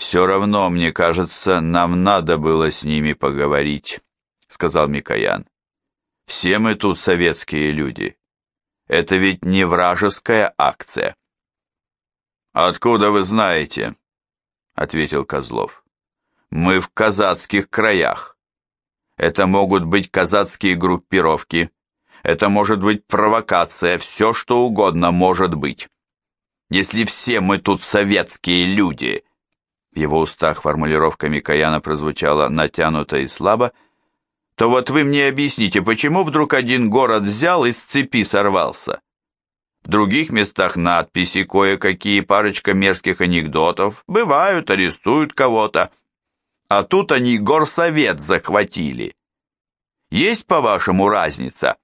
«Все равно, мне кажется, нам надо было с ними поговорить», — сказал Микоян. «Все мы тут советские люди. Это ведь не вражеская акция». «Откуда вы знаете?» — ответил Козлов. «Мы в казацких краях. Это могут быть казацкие группировки, это может быть провокация, все что угодно может быть. Если все мы тут советские люди, в его устах формулировка Микояна прозвучала натянуто и слабо, то вот вы мне объясните, почему вдруг один город взял и с цепи сорвался? В других местах надписи, кое-какие парочка мерзких анекдотов, бывают, арестуют кого-то. А тут они горсовет захватили. Есть, по-вашему, разница?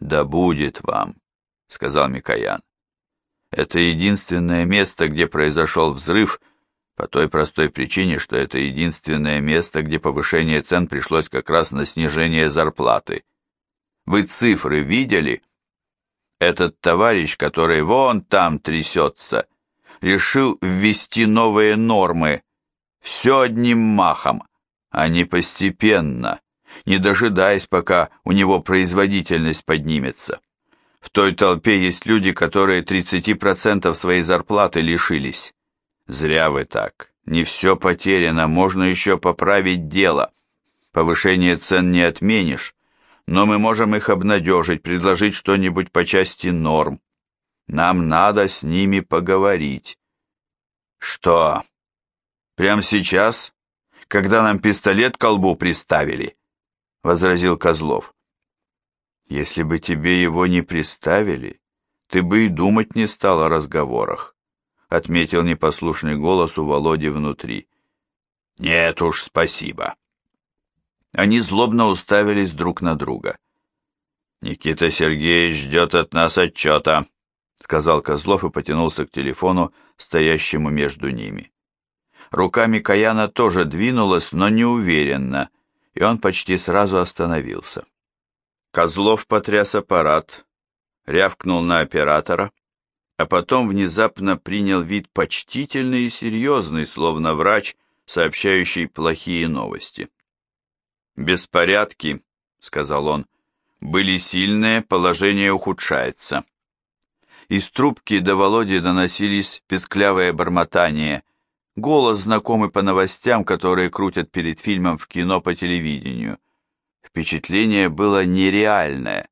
«Да будет вам», — сказал Микоян. «Это единственное место, где произошел взрыв, по той простой причине, что это единственное место, где повышение цен пришлось как раз на снижение зарплаты. Вы цифры видели? Этот товарищ, который вон там трясется, решил ввести новые нормы, все одним махом, а не постепенно» не дожидаясь, пока у него производительность поднимется. В той толпе есть люди, которые 30% своей зарплаты лишились. Зря вы так. Не все потеряно, можно еще поправить дело. Повышение цен не отменишь, но мы можем их обнадежить, предложить что-нибудь по части норм. Нам надо с ними поговорить. Что? Прямо сейчас? Когда нам пистолет к колбу приставили? — возразил Козлов. «Если бы тебе его не приставили, ты бы и думать не стал о разговорах», — отметил непослушный голос у Володи внутри. «Нет уж, спасибо». Они злобно уставились друг на друга. «Никита Сергеевич ждет от нас отчета», — сказал Козлов и потянулся к телефону, стоящему между ними. Руками Каяна тоже двинулась, но неуверенно — и он почти сразу остановился. Козлов потряс аппарат, рявкнул на оператора, а потом внезапно принял вид почтительный и серьезный, словно врач, сообщающий плохие новости. «Беспорядки», — сказал он, — «были сильные, положение ухудшается». Из трубки до Володи доносились песклявые бормотания, Голос знакомый по новостям, которые крутят перед фильмом в кино по телевидению. Впечатление было нереальное.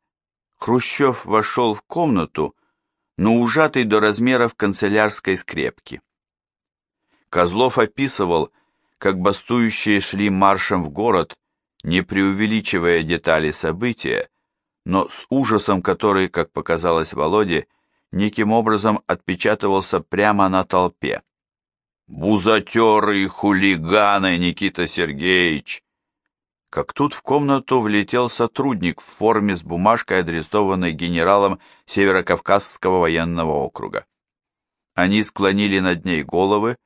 Хрущев вошел в комнату, но ужатый до размеров канцелярской скрепки. Козлов описывал, как бастующие шли маршем в город, не преувеличивая детали события, но с ужасом, который, как показалось Володе, неким образом отпечатывался прямо на толпе. Бузатеры и хулиганы, Никита Сергеевич!» Как тут в комнату влетел сотрудник в форме с бумажкой, адресованной генералом Северокавказского военного округа. Они склонили над ней головы,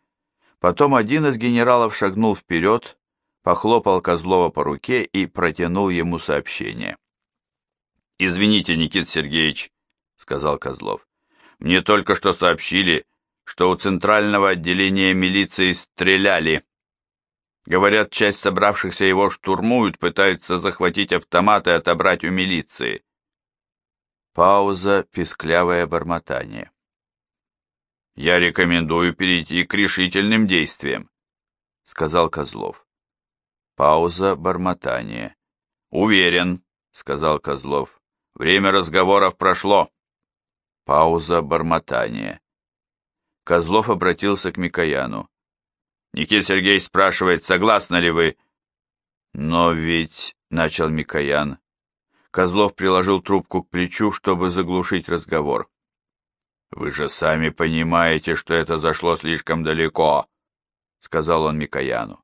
потом один из генералов шагнул вперед, похлопал Козлова по руке и протянул ему сообщение. «Извините, Никита Сергеевич», — сказал Козлов, — «мне только что сообщили, что у центрального отделения милиции стреляли. Говорят, часть собравшихся его штурмуют, пытаются захватить автомат и отобрать у милиции. Пауза, писклявое бормотание. «Я рекомендую перейти к решительным действиям», — сказал Козлов. Пауза, бормотание. «Уверен», — сказал Козлов. «Время разговоров прошло». Пауза, бормотание. Козлов обратился к Микояну. Никита Сергеевич спрашивает, согласны ли вы? Но ведь, — начал Микоян. Козлов приложил трубку к плечу, чтобы заглушить разговор. Вы же сами понимаете, что это зашло слишком далеко, — сказал он Микояну.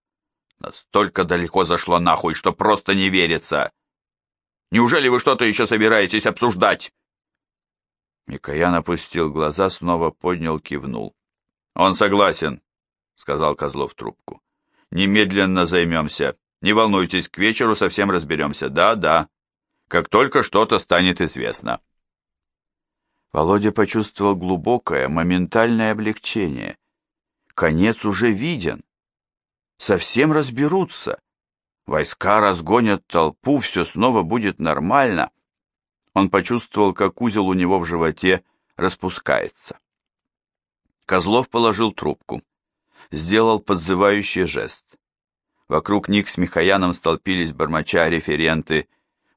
Настолько далеко зашло нахуй, что просто не верится. Неужели вы что-то еще собираетесь обсуждать? Микоян опустил глаза, снова поднял, кивнул. «Он согласен», — сказал Козлов трубку. «Немедленно займемся. Не волнуйтесь, к вечеру совсем разберемся. Да, да. Как только что-то станет известно». Володя почувствовал глубокое, моментальное облегчение. конец уже виден. Совсем разберутся. Войска разгонят толпу, все снова будет нормально. Он почувствовал, как узел у него в животе распускается. Козлов положил трубку. Сделал подзывающий жест. Вокруг них с Михаяном столпились бормоча референты.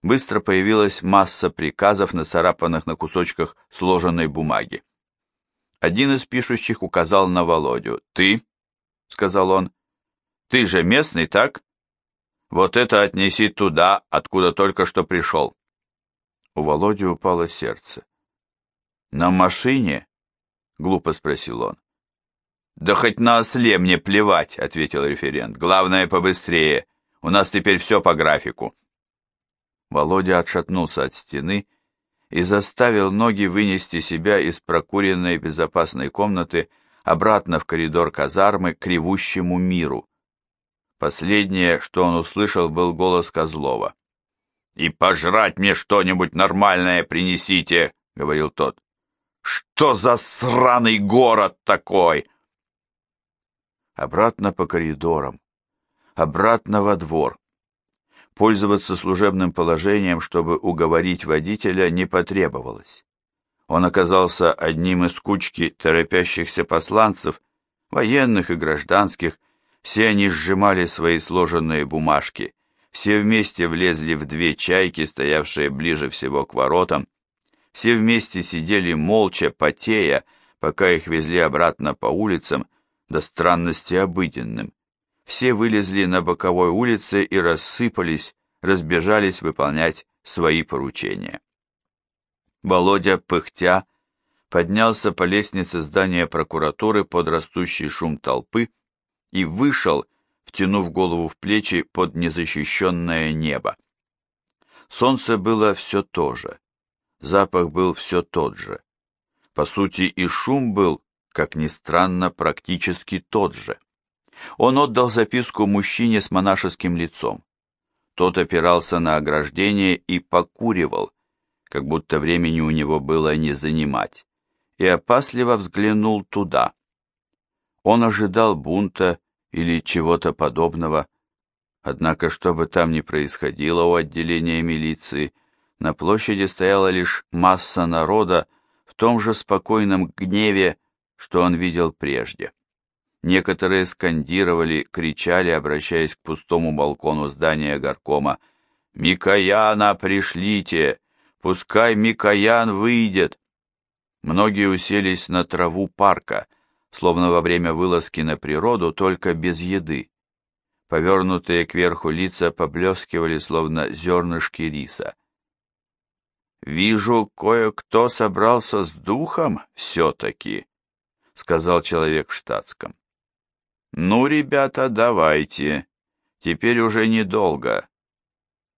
Быстро появилась масса приказов, нацарапанных на кусочках сложенной бумаги. Один из пишущих указал на Володю. «Ты?» — сказал он. «Ты же местный, так? Вот это отнеси туда, откуда только что пришел». У Володи упало сердце. «На машине?» — глупо спросил он. «Да хоть на осле мне плевать», — ответил референт. «Главное, побыстрее. У нас теперь все по графику». Володя отшатнулся от стены и заставил ноги вынести себя из прокуренной безопасной комнаты обратно в коридор казармы к ревущему миру. Последнее, что он услышал, был голос Козлова. «И пожрать мне что-нибудь нормальное принесите!» — говорил тот. «Что за сраный город такой?» Обратно по коридорам, обратно во двор. Пользоваться служебным положением, чтобы уговорить водителя, не потребовалось. Он оказался одним из кучки торопящихся посланцев, военных и гражданских, все они сжимали свои сложенные бумажки, все вместе влезли в две чайки, стоявшие ближе всего к воротам, все вместе сидели молча, потея, пока их везли обратно по улицам, до странности обыденным. Все вылезли на боковой улице и рассыпались, разбежались выполнять свои поручения. Володя, пыхтя, поднялся по лестнице здания прокуратуры под растущий шум толпы и вышел, втянув голову в плечи под незащищенное небо. Солнце было все то же, запах был все тот же. По сути, и шум был, как ни странно, практически тот же. Он отдал записку мужчине с монашеским лицом. Тот опирался на ограждение и покуривал, как будто времени у него было не занимать, и опасливо взглянул туда. Он ожидал бунта или чего-то подобного, однако, что бы там ни происходило у отделения милиции, на площади стояла лишь масса народа в том же спокойном гневе, что он видел прежде. Некоторые скандировали, кричали, обращаясь к пустому балкону здания горкома. «Микояна, пришлите! Пускай Микоян выйдет!» Многие уселись на траву парка, словно во время вылазки на природу, только без еды. Повернутые кверху лица поблескивали, словно зернышки риса. «Вижу, кое-кто собрался с духом все-таки», — сказал человек в штатском. «Ну, ребята, давайте. Теперь уже недолго.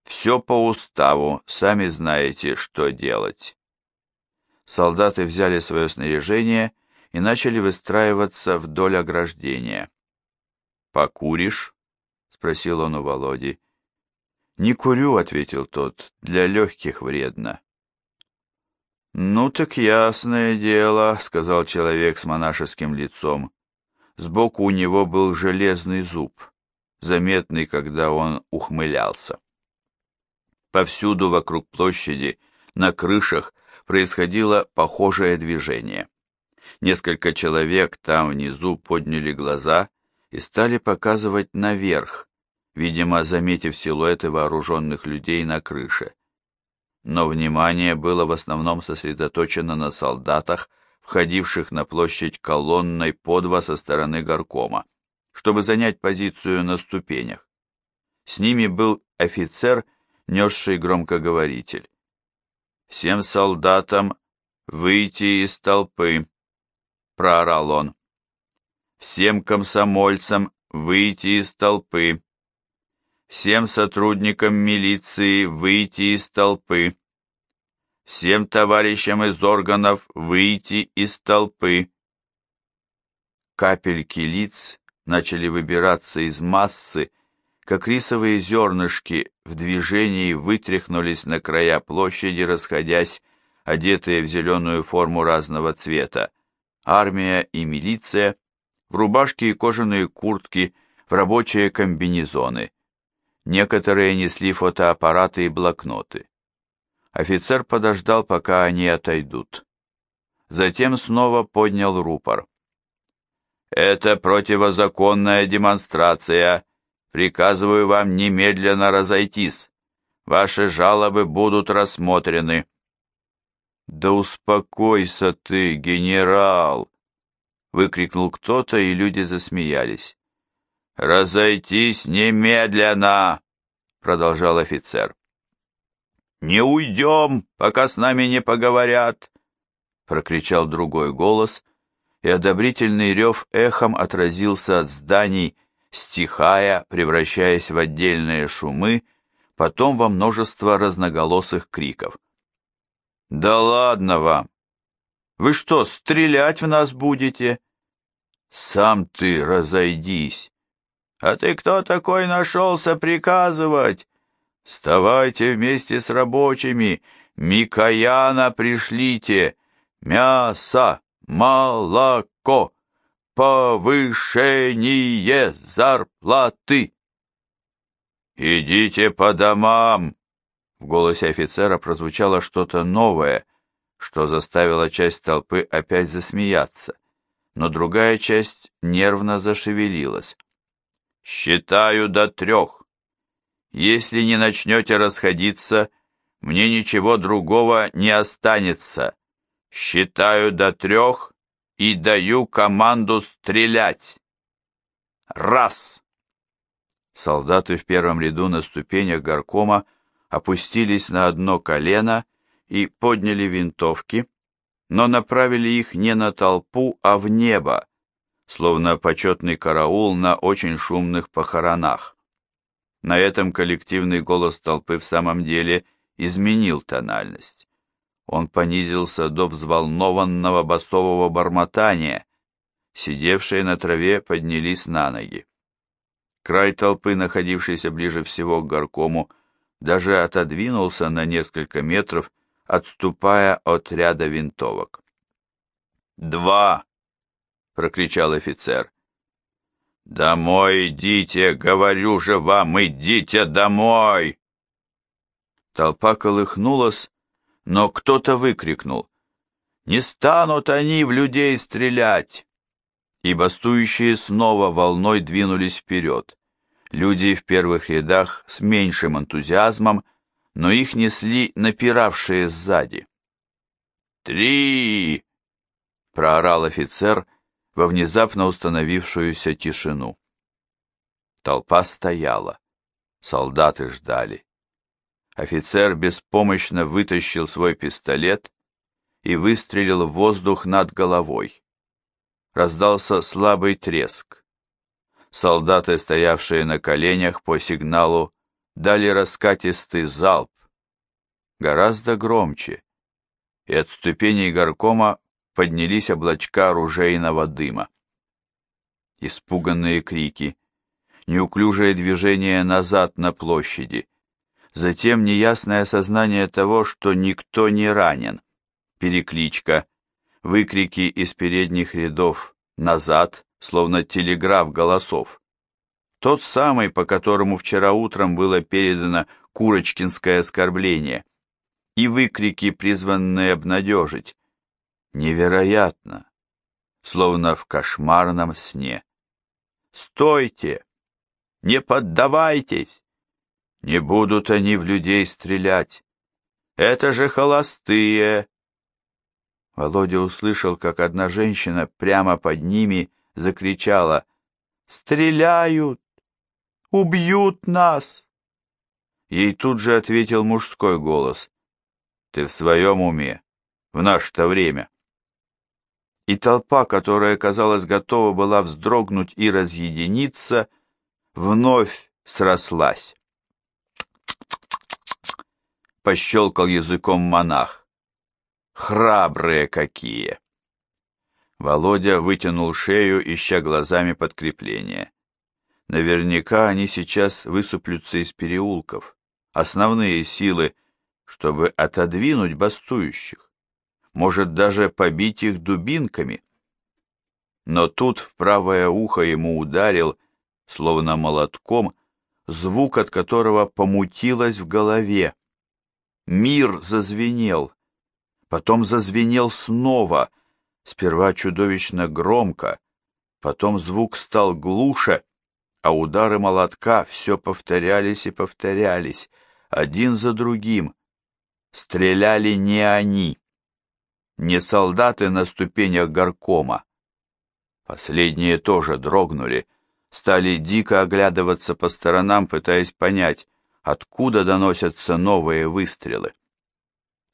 Все по уставу, сами знаете, что делать». Солдаты взяли свое снаряжение и начали выстраиваться вдоль ограждения. «Покуришь?» — спросил он у Володи. «Не курю», — ответил тот, — «для легких вредно». «Ну так ясное дело», — сказал человек с монашеским лицом. Сбоку у него был железный зуб, заметный, когда он ухмылялся. Повсюду вокруг площади, на крышах, происходило похожее движение. Несколько человек там внизу подняли глаза и стали показывать наверх, видимо, заметив силуэты вооруженных людей на крыше но внимание было в основном сосредоточено на солдатах, входивших на площадь колонной по два со стороны горкома, чтобы занять позицию на ступенях. С ними был офицер, несший громкоговоритель. «Всем солдатам выйти из толпы!» — проорал он. «Всем комсомольцам выйти из толпы!» Всем сотрудникам милиции выйти из толпы, всем товарищам из органов выйти из толпы. Капельки лиц начали выбираться из массы, как рисовые зернышки в движении вытряхнулись на края площади, расходясь, одетые в зеленую форму разного цвета, армия и милиция, в рубашки и кожаные куртки, в рабочие комбинезоны. Некоторые несли фотоаппараты и блокноты. Офицер подождал, пока они отойдут. Затем снова поднял рупор. «Это противозаконная демонстрация. Приказываю вам немедленно разойтись. Ваши жалобы будут рассмотрены». «Да успокойся ты, генерал!» — выкрикнул кто-то, и люди засмеялись. «Разойтись немедленно!» — продолжал офицер. «Не уйдем, пока с нами не поговорят!» — прокричал другой голос, и одобрительный рев эхом отразился от зданий, стихая, превращаясь в отдельные шумы, потом во множество разноголосых криков. «Да ладно вам! Вы что, стрелять в нас будете?» «Сам ты разойдись!» «А ты кто такой нашелся приказывать?» Вставайте вместе с рабочими, Микояна пришлите, мясо, молоко, повышение зарплаты. Идите по домам. В голосе офицера прозвучало что-то новое, что заставило часть толпы опять засмеяться, но другая часть нервно зашевелилась. «Считаю до трех. Если не начнете расходиться, мне ничего другого не останется. Считаю до трех и даю команду стрелять. Раз!» Солдаты в первом ряду на ступенях горкома опустились на одно колено и подняли винтовки, но направили их не на толпу, а в небо, словно почетный караул на очень шумных похоронах. На этом коллективный голос толпы в самом деле изменил тональность. Он понизился до взволнованного басового бормотания. Сидевшие на траве поднялись на ноги. Край толпы, находившийся ближе всего к горкому, даже отодвинулся на несколько метров, отступая от ряда винтовок. «Два!» — прокричал офицер. «Домой идите, говорю же вам, идите домой!» Толпа колыхнулась, но кто-то выкрикнул. «Не станут они в людей стрелять!» И бастующие снова волной двинулись вперед. Люди в первых рядах с меньшим энтузиазмом, но их несли напиравшие сзади. «Три!» — проорал офицер, во внезапно установившуюся тишину. Толпа стояла. Солдаты ждали. Офицер беспомощно вытащил свой пистолет и выстрелил в воздух над головой. Раздался слабый треск. Солдаты, стоявшие на коленях по сигналу, дали раскатистый залп, гораздо громче, и от ступеней горкома поднялись облачка оружейного дыма. Испуганные крики, неуклюжее движение назад на площади, затем неясное осознание того, что никто не ранен, перекличка, выкрики из передних рядов назад, словно телеграф голосов. Тот самый, по которому вчера утром было передано Курочкинское оскорбление, и выкрики, призванные обнадежить, Невероятно, словно в кошмарном сне. «Стойте! Не поддавайтесь! Не будут они в людей стрелять! Это же холостые!» Володя услышал, как одна женщина прямо под ними закричала «Стреляют! Убьют нас!» Ей тут же ответил мужской голос «Ты в своем уме? В наше-то время!» И толпа, которая, казалось, готова была вздрогнуть и разъединиться, вновь срослась. Пощелкал языком монах. Храбрые какие! Володя вытянул шею, ища глазами подкрепления. Наверняка они сейчас высыплются из переулков. Основные силы, чтобы отодвинуть бастующих может даже побить их дубинками. Но тут в правое ухо ему ударил, словно молотком, звук от которого помутилось в голове. Мир зазвенел, потом зазвенел снова, сперва чудовищно громко, потом звук стал глуше, а удары молотка все повторялись и повторялись, один за другим. Стреляли не они, не солдаты на ступенях горкома. Последние тоже дрогнули, стали дико оглядываться по сторонам, пытаясь понять, откуда доносятся новые выстрелы.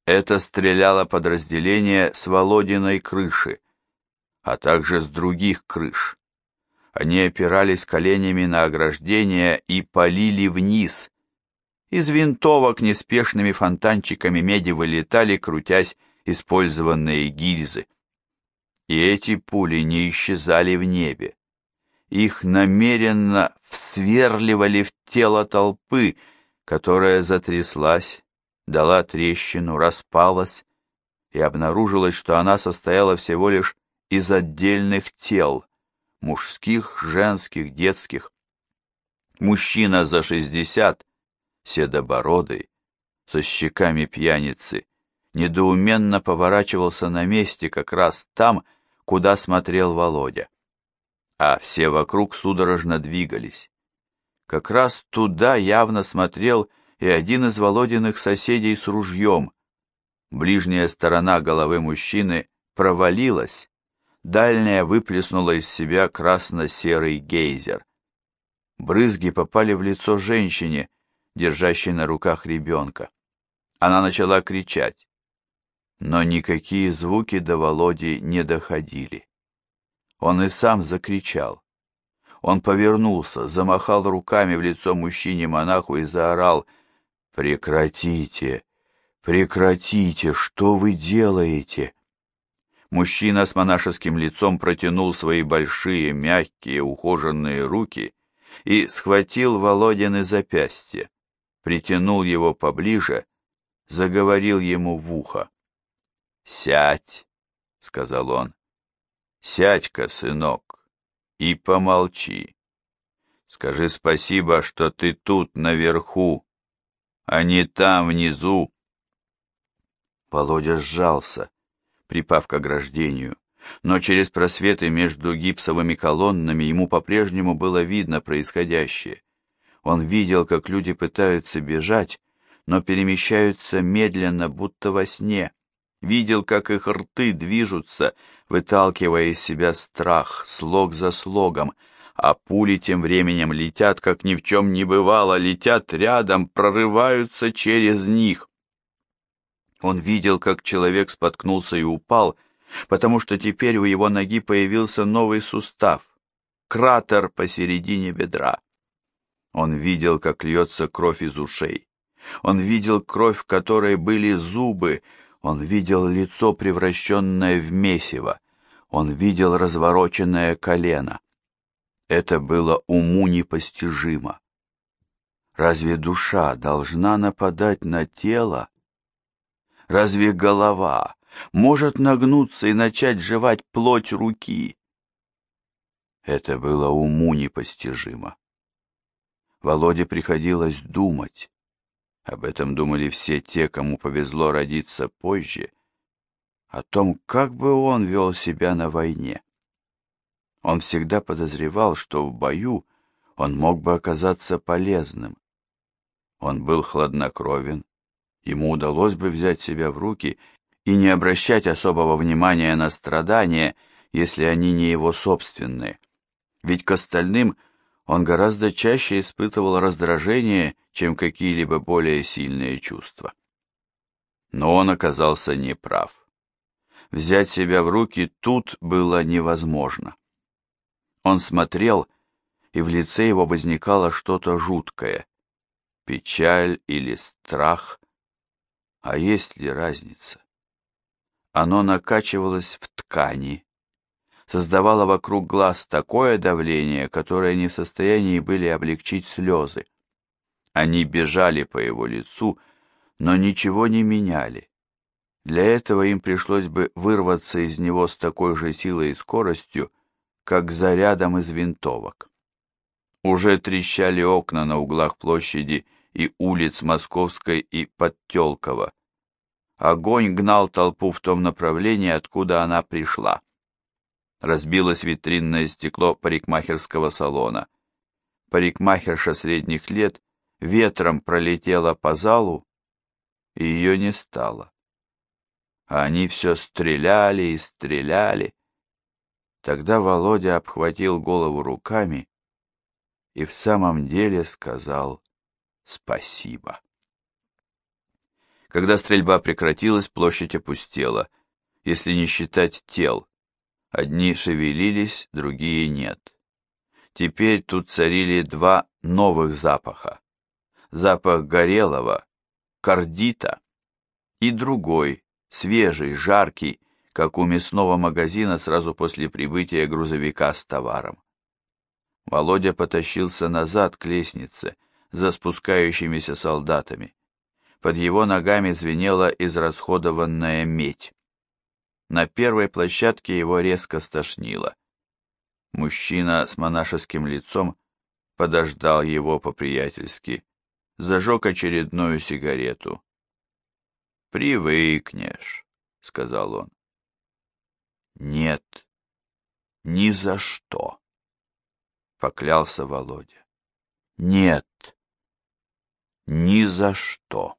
Это стреляло подразделение с Володиной крыши, а также с других крыш. Они опирались коленями на ограждение и полили вниз. Из винтовок неспешными фонтанчиками меди вылетали, крутясь, использованные гильзы. И эти пули не исчезали в небе. Их намеренно всверливали в тело толпы, которая затряслась, дала трещину, распалась, и обнаружилось, что она состояла всего лишь из отдельных тел, мужских, женских, детских. Мужчина за шестьдесят, седобородый, со щеками пьяницы, недоуменно поворачивался на месте как раз там, куда смотрел Володя. А все вокруг судорожно двигались. Как раз туда явно смотрел и один из Володиных соседей с ружьем. Ближняя сторона головы мужчины провалилась, дальняя выплеснула из себя красно-серый гейзер. Брызги попали в лицо женщине, держащей на руках ребенка. Она начала кричать, но никакие звуки до Володи не доходили. Он и сам закричал. Он повернулся, замахал руками в лицо мужчине-монаху и заорал «Прекратите! Прекратите! Что вы делаете?» Мужчина с монашеским лицом протянул свои большие, мягкие, ухоженные руки и схватил Володины запястье, притянул его поближе, заговорил ему в ухо. «Сядь», — сказал он, — «сядь-ка, сынок, и помолчи. Скажи спасибо, что ты тут, наверху, а не там, внизу». Володя сжался, припав к ограждению, но через просветы между гипсовыми колоннами ему по-прежнему было видно происходящее. Он видел, как люди пытаются бежать, но перемещаются медленно, будто во сне. Видел, как их рты движутся, выталкивая из себя страх, слог за слогом, а пули тем временем летят, как ни в чем не бывало, летят рядом, прорываются через них. Он видел, как человек споткнулся и упал, потому что теперь у его ноги появился новый сустав, кратер посередине бедра. Он видел, как льется кровь из ушей. Он видел кровь, в которой были зубы. Он видел лицо, превращенное в месиво. Он видел развороченное колено. Это было уму непостижимо. Разве душа должна нападать на тело, Разве голова может нагнуться и начать жевать плоть руки? Это было уму непостижимо. Володе приходилось думать. Об этом думали все те, кому повезло родиться позже, о том, как бы он вел себя на войне. Он всегда подозревал, что в бою он мог бы оказаться полезным. Он был хладнокровен, ему удалось бы взять себя в руки и не обращать особого внимания на страдания, если они не его собственные. Ведь к остальным он гораздо чаще испытывал раздражение, чем какие-либо более сильные чувства. Но он оказался неправ. Взять себя в руки тут было невозможно. Он смотрел, и в лице его возникало что-то жуткое. Печаль или страх, а есть ли разница? Оно накачивалось в ткани, создавало вокруг глаз такое давление, которое не в состоянии были облегчить слезы. Они бежали по его лицу, но ничего не меняли. Для этого им пришлось бы вырваться из него с такой же силой и скоростью, как зарядом из винтовок. Уже трещали окна на углах площади и улиц Московской и Подтелкова. Огонь гнал толпу в том направлении, откуда она пришла. Разбилось витринное стекло парикмахерского салона. Парикмахерша средних лет ветром пролетела по залу, и ее не стало. А они все стреляли и стреляли. Тогда Володя обхватил голову руками и в самом деле сказал спасибо. Когда стрельба прекратилась, площадь опустела, если не считать тел. Одни шевелились, другие нет. Теперь тут царили два новых запаха. Запах горелого, кардита, и другой, свежий, жаркий, как у мясного магазина сразу после прибытия грузовика с товаром. Володя потащился назад к лестнице, за спускающимися солдатами. Под его ногами звенела израсходованная медь. На первой площадке его резко стошнило. Мужчина с монашеским лицом подождал его по-приятельски, зажег очередную сигарету. «Привыкнешь», — сказал он. «Нет, ни за что», — поклялся Володя. «Нет, ни за что.